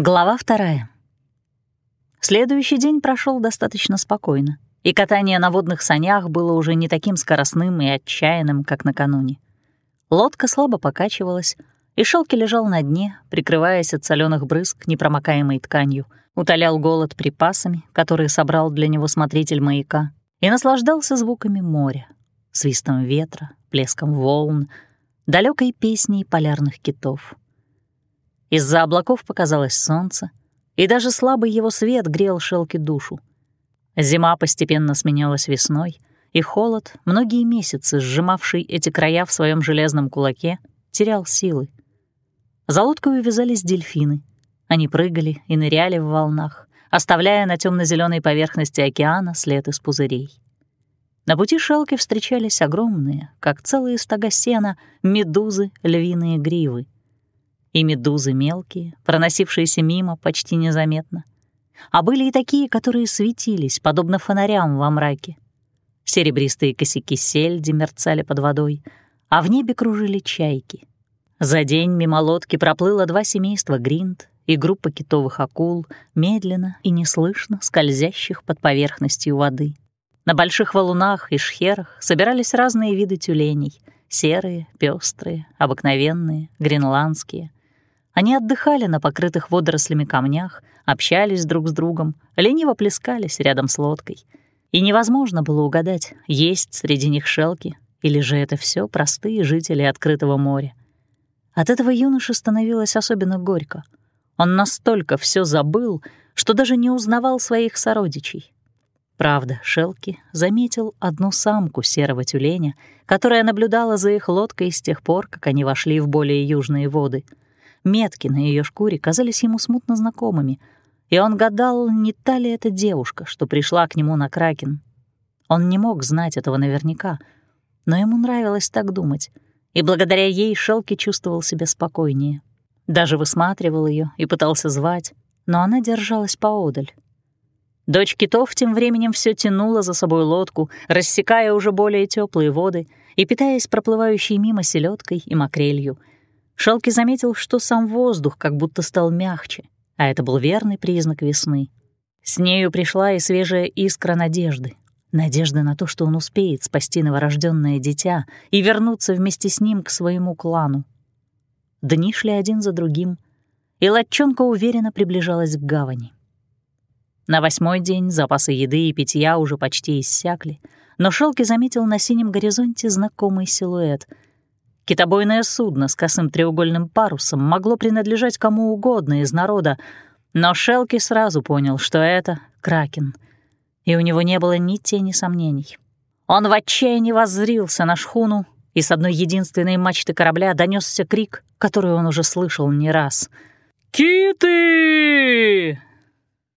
Глава вторая. Следующий день прошел достаточно спокойно, и катание на водных санях было уже не таким скоростным и отчаянным, как накануне. Лодка слабо покачивалась, и Шелки лежал на дне, прикрываясь от соленых брызг непромокаемой тканью, утолял голод припасами, которые собрал для него смотритель маяка, и наслаждался звуками моря, свистом ветра, плеском волн, далекой песней полярных китов — из-за облаков показалось солнце, и даже слабый его свет грел шелки душу. Зима постепенно сменялась весной, и холод, многие месяцы сжимавший эти края в своем железном кулаке, терял силы. За лодкой увязались дельфины. Они прыгали и ныряли в волнах, оставляя на темно зеленой поверхности океана след из пузырей. На пути шелки встречались огромные, как целые стога сена, медузы, львиные гривы — и медузы мелкие, проносившиеся мимо почти незаметно. А были и такие, которые светились, подобно фонарям во мраке. Серебристые косяки сельди мерцали под водой, а в небе кружили чайки. За день мимо лодки проплыло два семейства гринд и группа китовых акул, медленно и неслышно скользящих под поверхностью воды. На больших валунах и шхерах собирались разные виды тюленей — серые, пестрые, обыкновенные, гренландские — они отдыхали на покрытых водорослями камнях, общались друг с другом, лениво плескались рядом с лодкой. И невозможно было угадать, есть среди них шелки, или же это все простые жители открытого моря. От этого юноше становилось особенно горько. Он настолько все забыл, что даже не узнавал своих сородичей. Правда, Шелки заметил одну самку серого тюленя, которая наблюдала за их лодкой с тех пор, как они вошли в более южные воды — Метки на ее шкуре казались ему смутно знакомыми, и он гадал, не та ли эта девушка, что пришла к нему на Кракен. Он не мог знать этого наверняка, но ему нравилось так думать, и благодаря ей Шелки чувствовал себя спокойнее. Даже высматривал ее и пытался звать, но она держалась поодаль. Дочь китов тем временем все тянула за собой лодку, рассекая уже более теплые воды и питаясь проплывающей мимо селедкой и макрелью — Шалки заметил, что сам воздух как будто стал мягче, а это был верный признак весны. С нею пришла и свежая искра надежды. Надежды на то, что он успеет спасти новорожденное дитя и вернуться вместе с ним к своему клану. Дни шли один за другим, и латчонка уверенно приближалась к гавани. На восьмой день запасы еды и питья уже почти иссякли, но Шелки заметил на синем горизонте знакомый силуэт — Китобойное судно с косым треугольным парусом могло принадлежать кому угодно из народа, но Шелки сразу понял, что это Кракен, и у него не было ни тени сомнений. Он в отчаянии воззрился на шхуну, и с одной единственной мачты корабля донесся крик, который он уже слышал не раз. «Киты!»